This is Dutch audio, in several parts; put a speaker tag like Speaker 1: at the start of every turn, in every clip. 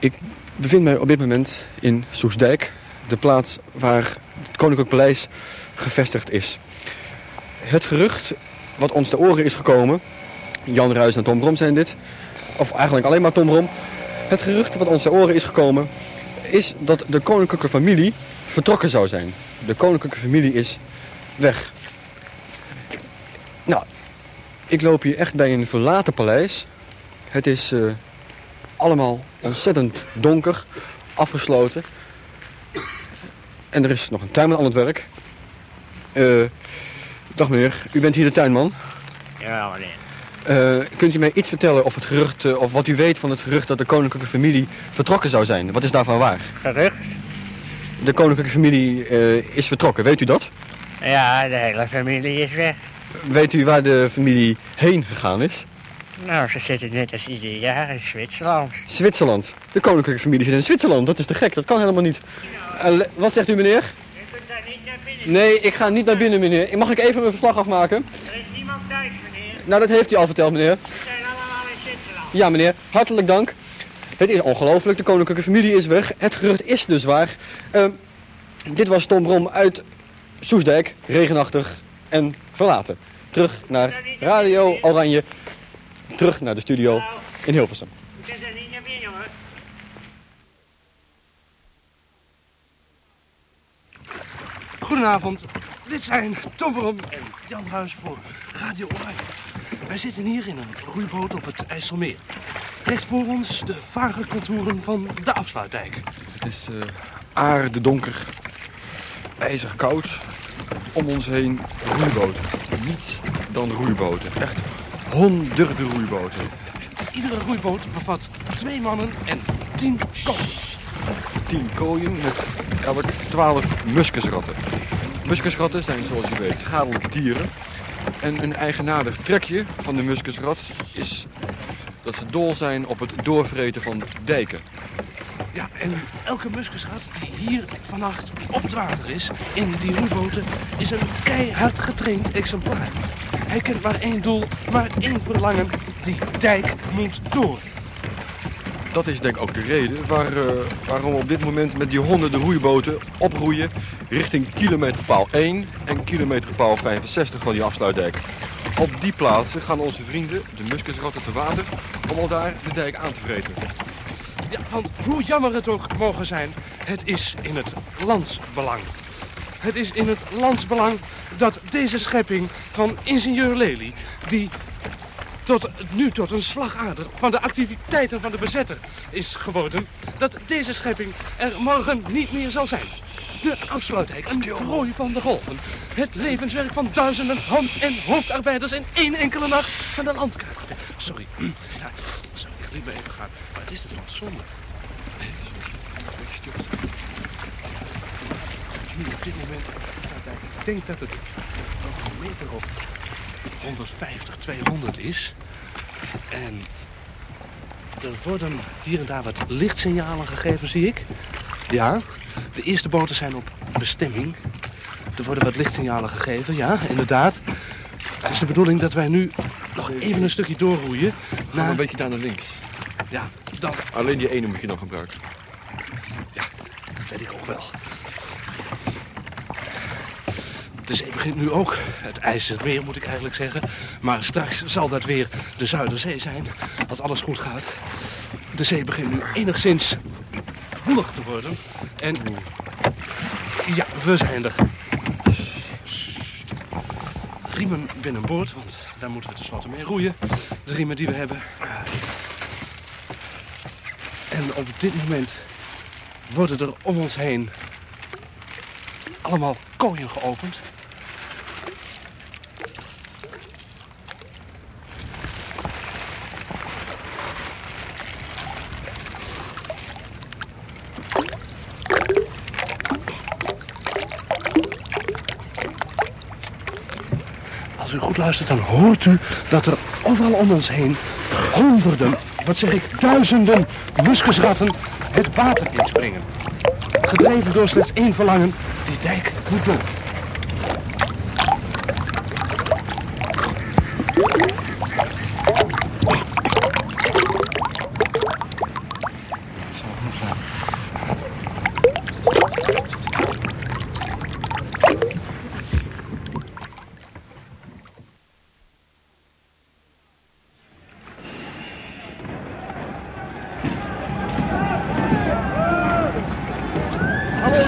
Speaker 1: Ik bevind mij op dit moment in Soesdijk, de plaats waar het Koninklijk Paleis gevestigd is. Het gerucht wat ons te oren is gekomen, Jan Ruijs en Tom Brom zijn dit, of eigenlijk alleen maar Tom Brom. Het gerucht wat ons te oren is gekomen, is dat de koninklijke familie vertrokken zou zijn. De koninklijke familie is weg. Nou, ik loop hier echt bij een verlaten paleis. Het is eh, allemaal ontzettend donker, afgesloten. En er is nog een tuinman aan het werk. Eh, dag meneer, u bent hier de tuinman.
Speaker 2: Ja, meneer.
Speaker 1: Eh, kunt u mij iets vertellen of, het gerucht, eh, of wat u weet van het gerucht dat de koninklijke familie vertrokken zou zijn? Wat is daarvan waar?
Speaker 2: Gerucht?
Speaker 1: De koninklijke familie is vertrokken, weet u dat?
Speaker 2: Ja, de hele familie is weg.
Speaker 1: Weet u waar de familie heen gegaan is?
Speaker 2: Nou, ze zitten net als ieder jaar in Zwitserland.
Speaker 1: Zwitserland. De koninklijke familie zit in Zwitserland. Dat is te gek, dat kan helemaal niet. Wat zegt u meneer?
Speaker 2: Je kunt daar niet naar binnen.
Speaker 1: Nee, ik ga niet naar binnen meneer. Mag ik even mijn verslag afmaken?
Speaker 2: Er is niemand thuis, meneer.
Speaker 1: Nou, dat heeft u al verteld meneer.
Speaker 2: We zijn allemaal in Zwitserland.
Speaker 1: Ja meneer, hartelijk dank. Het is ongelooflijk, de koninklijke familie is weg. Het gerucht is dus waar. Eh, dit was Tom Brom uit Soesdijk, regenachtig en verlaten. Terug naar Radio Oranje. Terug naar de studio in Hilversum.
Speaker 2: Er.
Speaker 3: Goedenavond, dit zijn Tom Brom en Jan Huis voor Radio Oranje. Wij zitten hier in een roeiboot op het IJsselmeer. Recht voor ons de vage contouren van de afsluitdijk.
Speaker 1: Het is uh, aardedonker, ijzig koud. Om ons heen roeiboten. Niets dan roeiboten. Echt honderden roeiboten.
Speaker 3: Iedere roeiboot bevat twee mannen en tien kooien.
Speaker 1: Tien kooien met elk twaalf muskusratten. Muskusratten zijn zoals u weet schadelijke dieren. En een eigenaardig trekje van de muskusrat is dat ze dol zijn op het doorvreten van dijken.
Speaker 3: Ja, en elke muskusrat die hier vannacht op het water is, in die roeiboten, is een keihard getraind exemplaar. Hij kent maar één doel, maar één verlangen. Die dijk moet door.
Speaker 1: Dat is denk ik ook de reden waar, uh, waarom we op dit moment met die honderden roeiboten oproeien richting kilometerpaal 1 en kilometerpaal 65 van die afsluitdijk. Op die plaatsen gaan onze vrienden, de muskusratten, te water om al daar de dijk aan te vreten.
Speaker 3: Ja, want hoe jammer het ook mogen zijn, het is in het landsbelang. Het is in het landsbelang dat deze schepping van ingenieur Lely, die tot, nu tot een slagader van de activiteiten van de bezetter is geworden, dat deze schepping er morgen niet meer zal zijn. De afsluithek, een prooi van de golven. Het levenswerk van duizenden hand- en hoofdarbeiders in één enkele nacht van de landkaart. Sorry. Ja, sorry, ik liet me even gaan. Maar het is het wat zonde. Nee, het is een beetje stilstaan. Nu op dit moment, ik denk dat het nog een meter of 150, 200 is. En er worden hier en daar wat lichtsignalen gegeven, zie ik. Ja, de eerste boten zijn op bestemming. Er worden wat lichtsignalen gegeven, ja, inderdaad. Het is de bedoeling dat wij nu nog even een stukje doorroeien. Naar-
Speaker 1: een beetje daar naar links.
Speaker 3: Ja, dan
Speaker 1: Alleen die ene moet je dan gebruiken.
Speaker 3: Dat weet ik ook wel. De zee begint nu ook. Het ijs het meer, moet ik eigenlijk zeggen. Maar straks zal dat weer de Zuiderzee zijn. Als alles goed gaat. De zee begint nu enigszins gevoelig te worden. En ja, we zijn er. Riemen binnenboord, want daar moeten we tenslotte mee roeien. De riemen die we hebben. En op dit moment worden er om ons heen allemaal kooien geopend. Luistert, dan hoort u dat er overal om ons heen honderden, wat zeg ik, duizenden muskusratten het water inspringen. Gedreven door slechts één verlangen, die dijk moet door.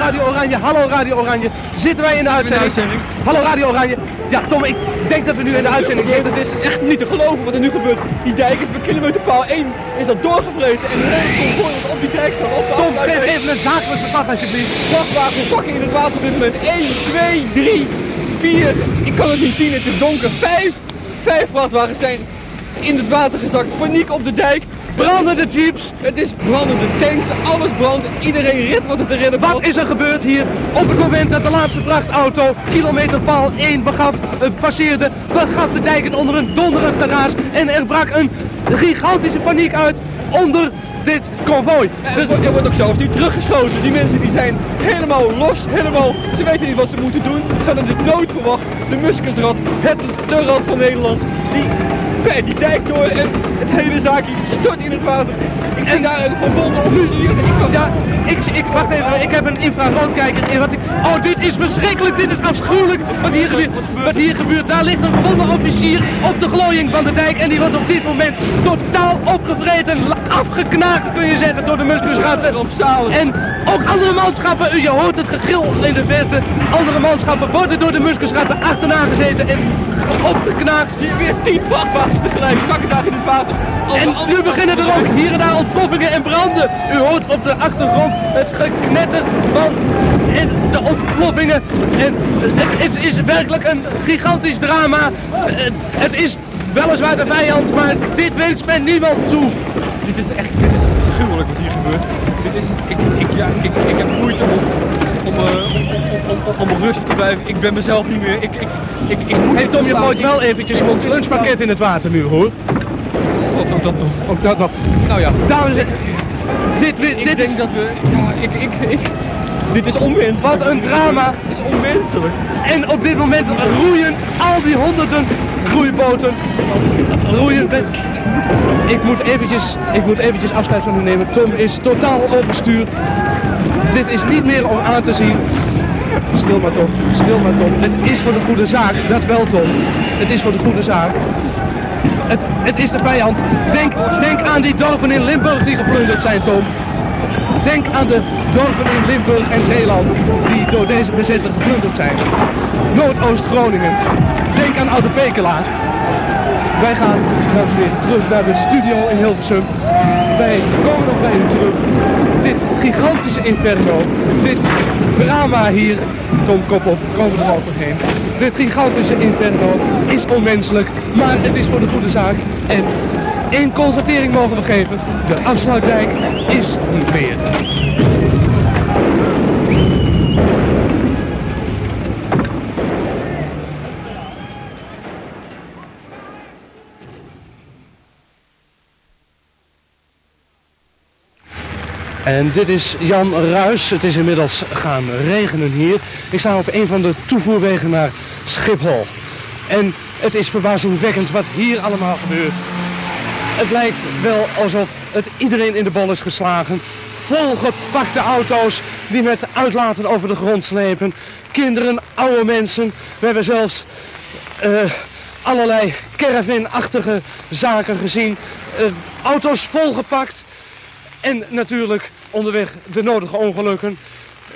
Speaker 3: Radio Oranje, hallo Radio Oranje. Zitten wij in de uitzending? Hallo Radio Oranje. Ja, Tom, ik denk dat we nu in de uitzending zitten.
Speaker 1: Het is echt niet te geloven wat er nu gebeurt. Die dijk is bij kilometerpaal 1 is dat doorgevreten en de hele op die dijk staat op de
Speaker 3: Tom, geef even een zakelijk verslag alsjeblieft.
Speaker 1: Vrachtwagens zakken in het water op dit moment. 1, 2, 3, 4. Ik kan het niet zien, het is donker. 5. 5 vrachtwagens zijn in het water gezakt. Paniek op de dijk.
Speaker 3: Brandende jeeps.
Speaker 1: Het is brandende tanks, alles brandt. Iedereen redt wat het te redden
Speaker 3: Wat is er gebeurd hier op het moment dat de laatste vrachtauto kilometerpaal 1 begaf, eh, passeerde, begaf de dijk het onder een donderend geraas en er brak een gigantische paniek uit onder dit konvooi.
Speaker 1: Er wordt, er wordt ook zelfs niet teruggeschoten. Die mensen die zijn helemaal los, helemaal... Ze weten niet wat ze moeten doen. Ze hadden dit nooit verwacht. De Muskusrad, het, de rad van Nederland, die bij die dijk door en het hele zaakje stort in het water. Ik zie daar een gewonde officier. Ik kan,
Speaker 3: Ja, ik, ik, wacht even, ik heb een infraroodkijker in wat ik... Oh, dit is verschrikkelijk, dit is afschuwelijk wat hier, gebeurt, wat hier gebeurt. Daar ligt een gewonde officier op de glooiing van de dijk en die wordt op dit moment totaal opgevreten, afgeknaagd kun je zeggen door de muskusratten. En ook andere manschappen, je hoort het gegil in de verte, andere manschappen worden door de muskusratten achterna gezeten en opgeknaagd.
Speaker 1: Hier weer tien vrachtwagens tegelijk zakken daar in het water.
Speaker 3: En nu beginnen er ook hier en daar ontploffingen en branden. U hoort op de achtergrond het geknetter van de ontploffingen. En het, is werkelijk een gigantisch drama. Het, het is weliswaar de vijand, maar dit wenst men niemand toe.
Speaker 1: Dit is echt dit is afschuwelijk wat hier gebeurt. Dit is, ik, ik, ja, ik, ik heb moeite om, om, eh, om, om, om, rustig te blijven. Ik ben mezelf niet meer. Ik, ik, ik, ik moet
Speaker 3: Hey Tom, je gooit wel eventjes ons lunchpakket in het water nu hoor.
Speaker 1: God, ook dat nog.
Speaker 3: Ook dat nog.
Speaker 1: Nou ja,
Speaker 3: Dames en dit, wi-
Speaker 1: ik
Speaker 3: dit
Speaker 1: denk
Speaker 3: is...
Speaker 1: dat we... Ja, ik, ik, ik, dit is onwenselijk.
Speaker 3: Wat een drama.
Speaker 1: Dit is onwenselijk.
Speaker 3: En op dit moment roeien al die honderden roeiboten. Roeien met... Ik moet, eventjes, ik moet eventjes afscheid van u nemen. Tom is totaal overstuur. Dit is niet meer om aan te zien. Stil maar Tom, stil maar Tom. Het is voor de goede zaak, dat wel Tom. Het is voor de goede zaak. Het, het is de vijand. Denk, denk aan die dorpen in Limburg die geplunderd zijn Tom. Denk aan de dorpen in Limburg en Zeeland die door deze bezetter geplunderd zijn. Noordoost-Groningen. Denk aan Oude Pekelaar. Wij gaan, en heren, terug naar de studio in Hilversum. Wij komen nog bij u terug. Dit gigantische inferno, dit drama hier, Tom Koppel, komen we er overheen. Dit gigantische inferno is onmenselijk, maar het is voor de goede zaak. En één constatering mogen we geven, de afsluitdijk is niet meer. En dit is Jan Ruis. Het is inmiddels gaan regenen hier. Ik sta op een van de toevoerwegen naar Schiphol. En het is verbazingwekkend wat hier allemaal gebeurt. Het lijkt wel alsof het iedereen in de bol is geslagen. Volgepakte auto's die met uitlaten over de grond slepen. Kinderen, oude mensen. We hebben zelfs eh, allerlei caravanachtige zaken gezien. Eh, auto's volgepakt. En natuurlijk onderweg de nodige ongelukken.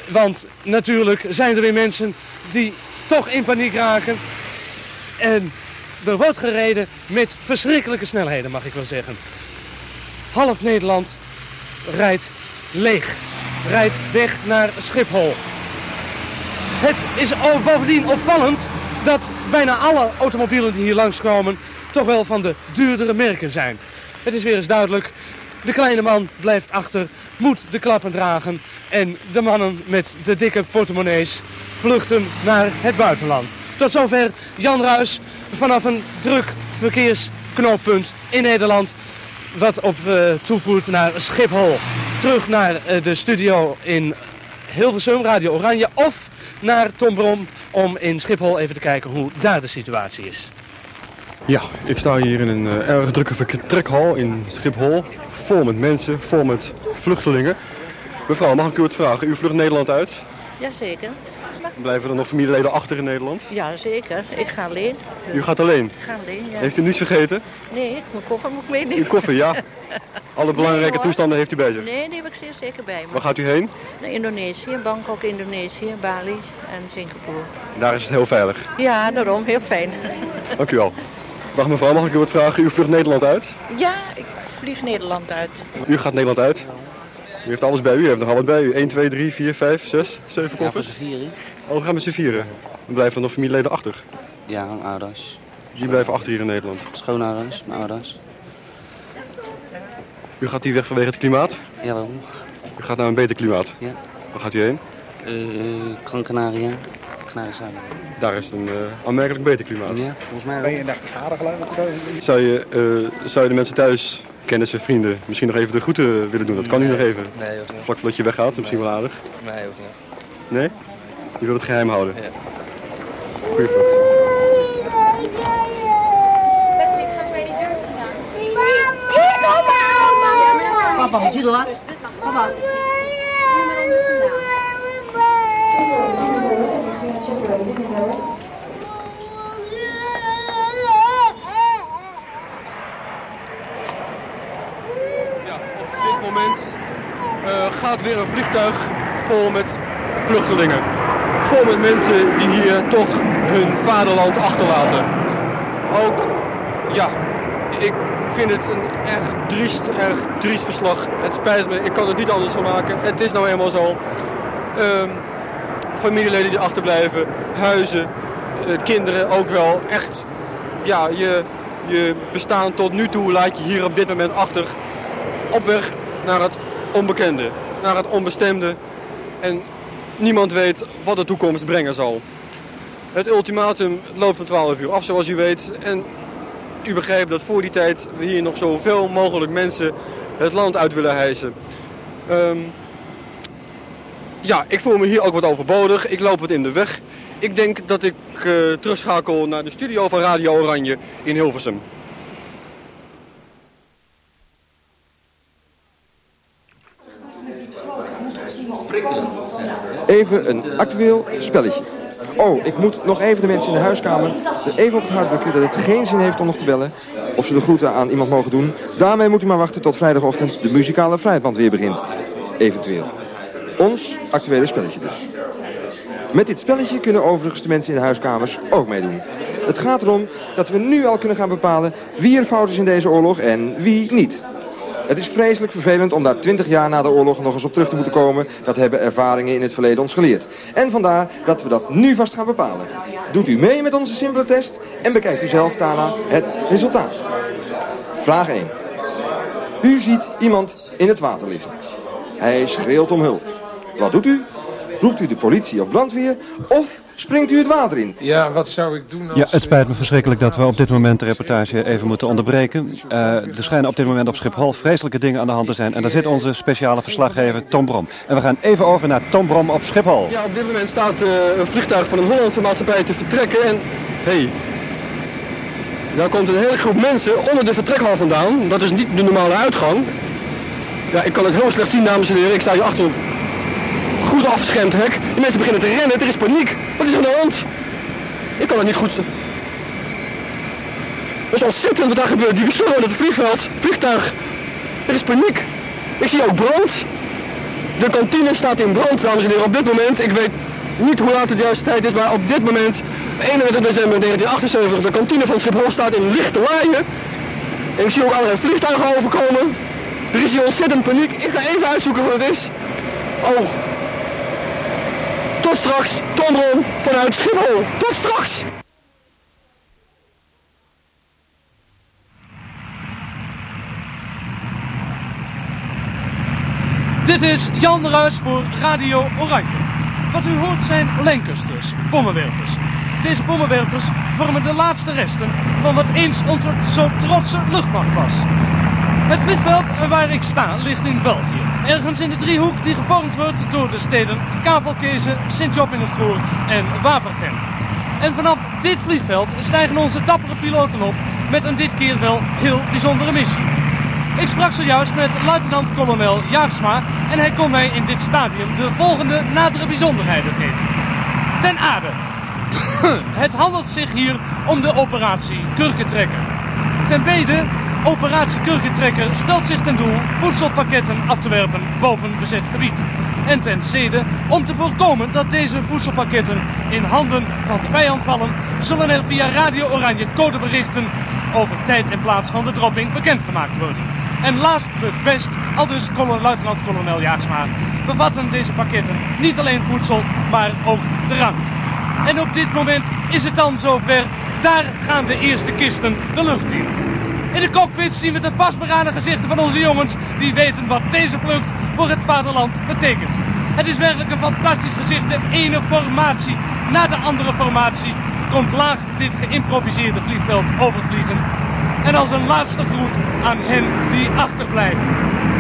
Speaker 3: Want natuurlijk zijn er weer mensen die toch in paniek raken. En er wordt gereden met verschrikkelijke snelheden, mag ik wel zeggen. Half Nederland rijdt leeg. Rijdt weg naar Schiphol. Het is bovendien opvallend dat bijna alle automobielen die hier langskomen toch wel van de duurdere merken zijn. Het is weer eens duidelijk. De kleine man blijft achter, moet de klappen dragen. En de mannen met de dikke portemonnees vluchten naar het buitenland. Tot zover Jan Ruis vanaf een druk verkeersknooppunt in Nederland. Wat op eh, toevoert naar Schiphol. Terug naar eh, de studio in Hilversum, Radio Oranje. Of naar Tom Brom om in Schiphol even te kijken hoe daar de situatie is.
Speaker 1: Ja, ik sta hier in een eh, erg drukke vertrekhal in Schiphol. Vol met mensen, vol met vluchtelingen. Mevrouw, mag ik u wat vragen? U vlucht Nederland uit.
Speaker 4: Jazeker.
Speaker 1: Blijven er nog familieleden achter in Nederland?
Speaker 4: Ja, zeker. Ik ga alleen.
Speaker 1: U gaat alleen.
Speaker 4: Ik ga alleen, ja.
Speaker 1: Heeft u niets vergeten?
Speaker 4: Nee, mijn koffer moet ik
Speaker 1: Uw
Speaker 4: meenemen.
Speaker 1: koffer, ja. Alle belangrijke toestanden heeft u bij zich.
Speaker 4: Nee, die heb ik zeer zeker bij me.
Speaker 1: Waar gaat u heen?
Speaker 4: Naar Indonesië, Bangkok, Indonesië, Bali en Singapore.
Speaker 1: Daar is het heel veilig.
Speaker 4: Ja, daarom. Heel fijn.
Speaker 1: Dank u wel. Dag mevrouw, mag ik u wat vragen? U vlucht Nederland uit?
Speaker 5: Ja, ik vlieg Nederland uit.
Speaker 1: U gaat Nederland uit. U heeft alles bij u, u heeft nogal wat bij u. 1, 2, 3, 4, 5, 6, 7 koffers.
Speaker 6: vieren.
Speaker 1: Oh, we gaan met z'n vieren. Dan blijven er nog familieleden achter.
Speaker 6: Ja, mijn ouders.
Speaker 1: Dus die blijven achter hier in Nederland.
Speaker 6: Schoonouders, mijn ouders.
Speaker 1: U gaat hier weg vanwege het klimaat?
Speaker 6: Ja, waarom?
Speaker 1: U gaat naar een beter klimaat.
Speaker 6: Ja.
Speaker 1: Waar gaat u heen?
Speaker 6: Uh, Gran Canaria. Canarische eilanden.
Speaker 1: Daar is het een eh, aanmerkelijk beter klimaat.
Speaker 6: Ja, volgens mij wel.
Speaker 7: je 30 graden geloof ik?
Speaker 1: Zou, je, eh, zou je de mensen thuis, kennissen, vrienden, misschien nog even de groeten willen doen? Dat kan u nog even.
Speaker 8: Nee, hoeft niet.
Speaker 1: Vlak voordat je weggaat, dat is misschien wel aardig.
Speaker 8: Nee, hoeft niet.
Speaker 1: Nee? Je wilt het geheim houden?
Speaker 8: Ja.
Speaker 1: Goeie vraag.
Speaker 5: Papa, moet je dat? Papa.
Speaker 1: Ja, op dit moment eh, gaat weer een vliegtuig vol met vluchtelingen. Vol met mensen die hier toch hun vaderland achterlaten. Ook, ja, ik vind het een erg triest, erg triest verslag. Het spijt me, ik kan er niet anders van maken. Het is nou eenmaal zo. Ehm, familieleden die achterblijven, huizen, eh, kinderen ook wel. Echt, ja, je, je bestaan tot nu toe laat je hier op dit moment achter. Op weg naar het onbekende, naar het onbestemde. En niemand weet wat de toekomst brengen zal. Het ultimatum loopt van 12 uur af, zoals u weet. En u begrijpt dat voor die tijd we hier nog zoveel mogelijk mensen het land uit willen hijsen. Ehm, ja, ik voel me hier ook wat overbodig. Ik loop wat in de weg. Ik denk dat ik eh, terugschakel naar de studio van Radio Oranje in Hilversum.
Speaker 9: Even een actueel spelletje. Oh, ik moet nog even de mensen in de huiskamer er even op het hart drukken dat het geen zin heeft om nog te bellen. Of ze de groeten aan iemand mogen doen. Daarmee moet u maar wachten tot vrijdagochtend de muzikale vrijband weer begint. Eventueel. Ons actuele spelletje dus. Met dit spelletje kunnen overigens de mensen in de huiskamers ook meedoen. Het gaat erom dat we nu al kunnen gaan bepalen wie er fout is in deze oorlog en wie niet. Het is vreselijk vervelend om daar 20 jaar na de oorlog nog eens op terug te moeten komen. Dat hebben ervaringen in het verleden ons geleerd. En vandaar dat we dat nu vast gaan bepalen. Doet u mee met onze simpele test en bekijkt u zelf daarna het resultaat. Vraag 1. U ziet iemand in het water liggen. Hij schreeuwt om hulp. Wat doet u? Roept u de politie of brandweer of springt u het water in?
Speaker 7: Ja, wat zou ik doen als...
Speaker 10: Ja, het spijt me verschrikkelijk dat we op dit moment de reportage even moeten onderbreken. Eh, er schijnen op dit moment op Schiphol vreselijke dingen aan de hand te zijn. En daar zit onze speciale verslaggever Tom Brom. En we gaan even over naar Tom Brom op Schiphol.
Speaker 1: Ja, op dit moment staat eh, een vliegtuig van een Hollandse maatschappij te vertrekken. En, hé, hey, daar komt een hele groep mensen onder de vertrekhal vandaan. Dat is niet de normale uitgang. Ja, ik kan het heel slecht zien, dames en heren. Ik sta hier achter een goed afgeschermd hek. De mensen beginnen te rennen, er is paniek. Wat is er aan de hand? Ik kan het niet goed... Dat is ontzettend wat daar gebeurt. Die bestuurder het vliegveld, vliegtuig. Er is paniek. Ik zie ook brand. De kantine staat in brand, dames en heren, op dit moment. Ik weet niet hoe laat het juiste tijd is, maar op dit moment, 21 december 1978, de kantine van Schiphol staat in lichte laaien. En ik zie ook allerlei vliegtuigen overkomen. Er is hier ontzettend paniek. Ik ga even uitzoeken wat het is. Oh. Tot straks, Tom vanuit Schiphol. Tot straks.
Speaker 3: Dit is Jan de Ruijs voor Radio Oranje. Wat u hoort zijn lenkers, bommenwerpers. Deze bommenwerpers vormen de laatste resten van wat eens onze zo trotse luchtmacht was. Het vliegveld waar ik sta ligt in België. Ergens in de driehoek die gevormd wordt door de steden Kavelkezen, Sint-Job in het Goor en Wavergem. En vanaf dit vliegveld stijgen onze dappere piloten op met een dit keer wel heel bijzondere missie. Ik sprak zojuist met luitenant-kolonel Jaarsma en hij kon mij in dit stadium de volgende nadere bijzonderheden geven. ten aarde. Het handelt zich hier om de operatie Kurkentrekker. Ten bede, operatie Kurkentrekker stelt zich ten doel voedselpakketten af te werpen boven bezet gebied. En ten tweede, om te voorkomen dat deze voedselpakketten in handen van de vijand vallen, zullen er via Radio Oranje codeberichten over tijd en plaats van de dropping bekendgemaakt worden. En last but best, al dus kolon- luitenant-kolonel Jaagsma, bevatten deze pakketten niet alleen voedsel, maar ook drank. En op dit moment is het dan zover. Daar gaan de eerste kisten de lucht in. In de cockpit zien we de vastberaden gezichten van onze jongens die weten wat deze vlucht voor het vaderland betekent. Het is werkelijk een fantastisch gezicht. De ene formatie na de andere formatie komt laag dit geïmproviseerde vliegveld overvliegen. En als een laatste groet aan hen die achterblijven.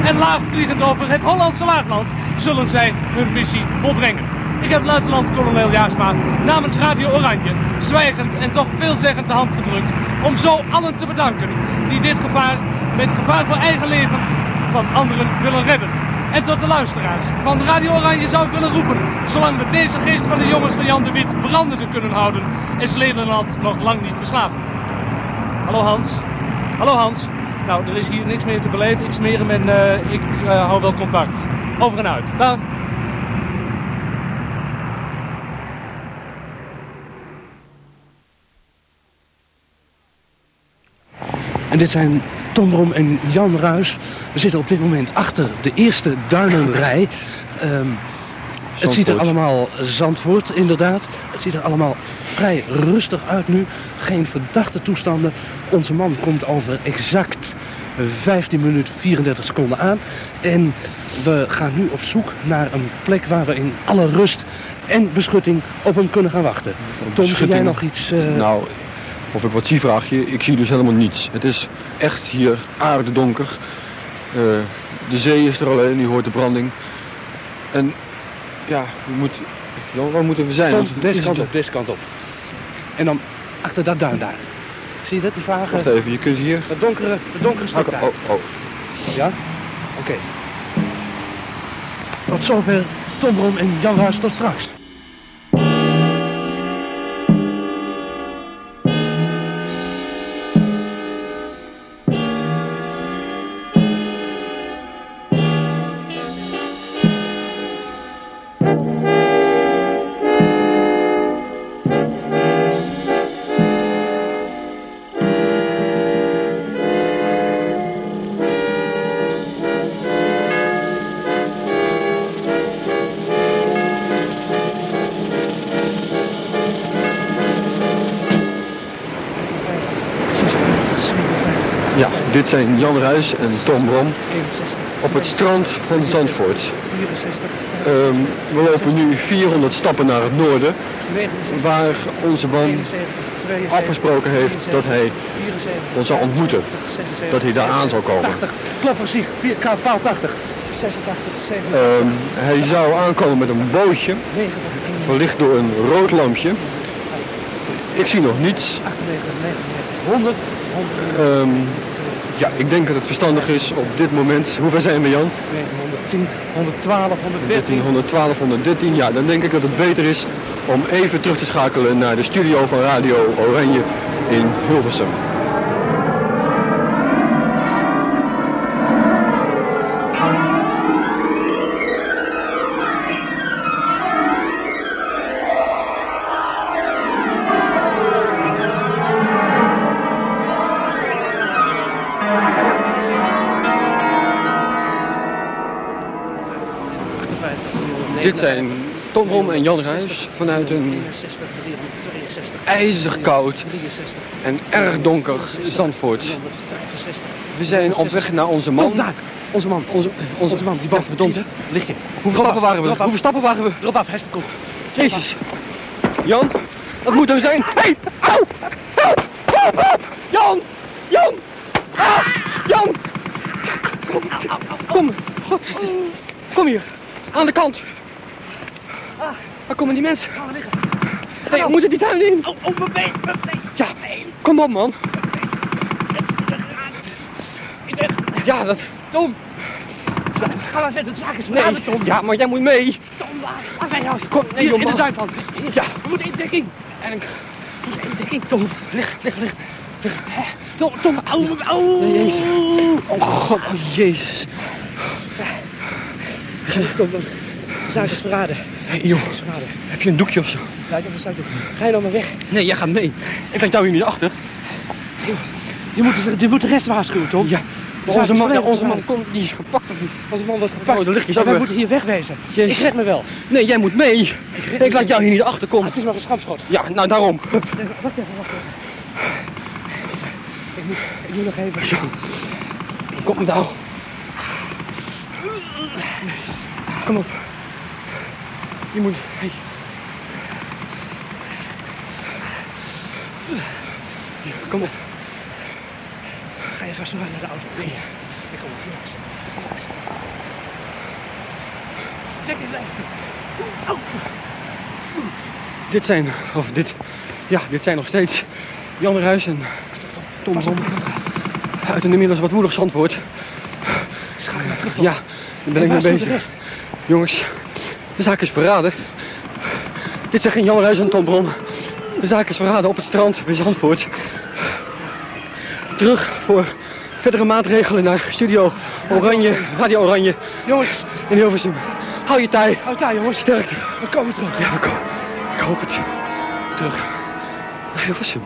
Speaker 3: En laagvliegend over het Hollandse laagland zullen zij hun missie volbrengen. Ik heb luitenant-kolonel Jaarsma namens Radio Oranje zwijgend en toch veelzeggend de hand gedrukt om zo allen te bedanken die dit gevaar met gevaar voor eigen leven van anderen willen redden. En tot de luisteraars van Radio Oranje zou ik willen roepen, zolang we deze geest van de jongens van Jan de Wit brandende kunnen houden, is Nederland nog lang niet verslagen. Hallo Hans. Hallo Hans. Nou, er is hier niks meer te beleven. Ik smeer hem en eh, ik eh, hou wel contact. Over en uit. Dag. En dit zijn Tom Brom en Jan Ruis. We zitten op dit moment achter de eerste duinenrij. Ehm, het ziet er allemaal Zandvoort, inderdaad. Het ziet er allemaal vrij rustig uit nu. Geen verdachte toestanden. Onze man komt over exact 15 minuten 34 seconden aan. En we gaan nu op zoek naar een plek waar we in alle rust en beschutting op hem kunnen gaan wachten. Tom, zie jij nog iets? eh,
Speaker 1: Nou, of ik wat zie vraag je, ik zie dus helemaal niets. Het is echt hier aardedonker. Eh de zee is er alleen, u hoort de branding. En ja, we moeten, Jan, waar moeten we zijn?
Speaker 3: Tom,
Speaker 1: het
Speaker 3: deze
Speaker 1: is
Speaker 3: kant op, deze kant op. En dan achter dat duin daar. Zie je dat, die vage,
Speaker 1: Wacht even, je kunt hier...
Speaker 3: dat donkere, dat donkere stuk
Speaker 1: Oh,
Speaker 3: daar?
Speaker 1: oh, oh.
Speaker 3: Ja? Oké. Tot zover Tom Brom en Jan Ruijs. Tot straks.
Speaker 1: Dit zijn Jan Ruijs en Tom Brom
Speaker 3: 61,
Speaker 1: op het strand van Zandvoort.
Speaker 3: 64,
Speaker 1: Ehm, we lopen nu 400 stappen naar het noorden,
Speaker 3: 69,
Speaker 1: waar onze man
Speaker 3: 71, 72,
Speaker 1: afgesproken heeft dat hij
Speaker 3: 74,
Speaker 1: ons zou ontmoeten.
Speaker 3: 76,
Speaker 1: Dat hij daar aan zou komen.
Speaker 3: 80. Klopt precies. Paal 80. 86, 87,
Speaker 1: Ehm, hij zou aankomen met een bootje,
Speaker 3: 90, 91,
Speaker 1: verlicht door een rood lampje. Ik zie nog niets.
Speaker 3: 98, 99, 100, 100,
Speaker 1: Ehm, ja, ik denk dat het verstandig is op dit moment. Hoe ver zijn we, Jan?
Speaker 3: 110, 112, 113.
Speaker 1: 112, 113. Ja, dan denk ik dat het beter is om even terug te schakelen naar de studio van Radio Oranje in Hilversum. Dit zijn Tom Rom en Jan Ruijs vanuit een ijzig koud en erg donker Zandvoort. We zijn op weg naar onze man.
Speaker 3: Onze man.
Speaker 1: Onze, onze,
Speaker 3: Onze man, die boven.
Speaker 1: verdomd.
Speaker 3: Zie je dat? Lig je.
Speaker 1: Hoeveel stappen waren we? Hoeveel stappen waren we?
Speaker 3: Drop af, vroeg.
Speaker 1: Jezus. Jan, wat moet er zijn? Hé, hey, au! Help! Help, help! Jan! Jan! Ah, Jan! Kom, god, kom hier. Aan de kant. Waar komen die mensen?
Speaker 3: Gaan we liggen.
Speaker 1: Nee, we moeten die tuin in.
Speaker 2: Oh, oh, mijn been, mijn been.
Speaker 1: Ja, kom op man. Ja, dat... Tom.
Speaker 3: ga maar verder. De zaak is verraden, Tom.
Speaker 1: Ja, maar jij moet mee.
Speaker 3: Tom, laat mij nou.
Speaker 1: Kom, nee,
Speaker 3: Hier, in de
Speaker 1: man.
Speaker 3: duikpan.
Speaker 1: Ja.
Speaker 3: We moeten in dekking.
Speaker 1: En ik...
Speaker 3: We moeten in dekking, Tom. Lig, lig, lig. Tom, Tom, au, au.
Speaker 1: Jezus. Oh god, oh jezus.
Speaker 3: Tom, want de zaak is verraden.
Speaker 1: Hey, joh,
Speaker 3: verraden.
Speaker 1: heb je een doekje of zo?
Speaker 3: Ja, ik heb een zakdoek. Ga je nou maar weg?
Speaker 1: Nee, jij gaat mee. Ik laat jou hier niet achter.
Speaker 3: Je moet, de- je moet de rest waarschuwen, Tom.
Speaker 1: Ja. Onze man, ja, onze man komt, die is gepakt of niet?
Speaker 3: Onze man wordt gepakt.
Speaker 1: Oh, de lichtjes
Speaker 3: Maar wij moeten hier wegwezen. Ik red me wel.
Speaker 1: Nee, jij moet mee. Ik laat jou hier niet achter, kom.
Speaker 3: Ah, het is maar een schampschot.
Speaker 1: Ja, nou daarom.
Speaker 3: Wacht even, wacht even. Even. Ik moet, ik moet nog even.
Speaker 1: Kom nou. Kom op. Je moet... Hey. Kom op.
Speaker 3: Ga je vast nog naar de auto? Nee. Ik kom op, jongens. Dekking blijven.
Speaker 1: Dit zijn, of dit, ja, dit zijn nog steeds Jan Ruijs en Tom Brom uit een inmiddels wat woelig Zandvoort.
Speaker 3: Schakel maar terug,
Speaker 1: Ja, daar ben ik mee bezig. Jongens, de zaak is verraden. Dit zijn geen Jan Ruijs en Tom Brom. De zaak is verraden op het strand bij Zandvoort. Terug voor verdere maatregelen naar Studio Oranje, Radio Oranje
Speaker 3: Jongens,
Speaker 1: in Hilversum. Hou je taai.
Speaker 3: houd daar, jongens.
Speaker 1: Sterkte.
Speaker 3: We komen terug.
Speaker 1: Ja, we komen. Ik hoop het. Terug naar Hilversum.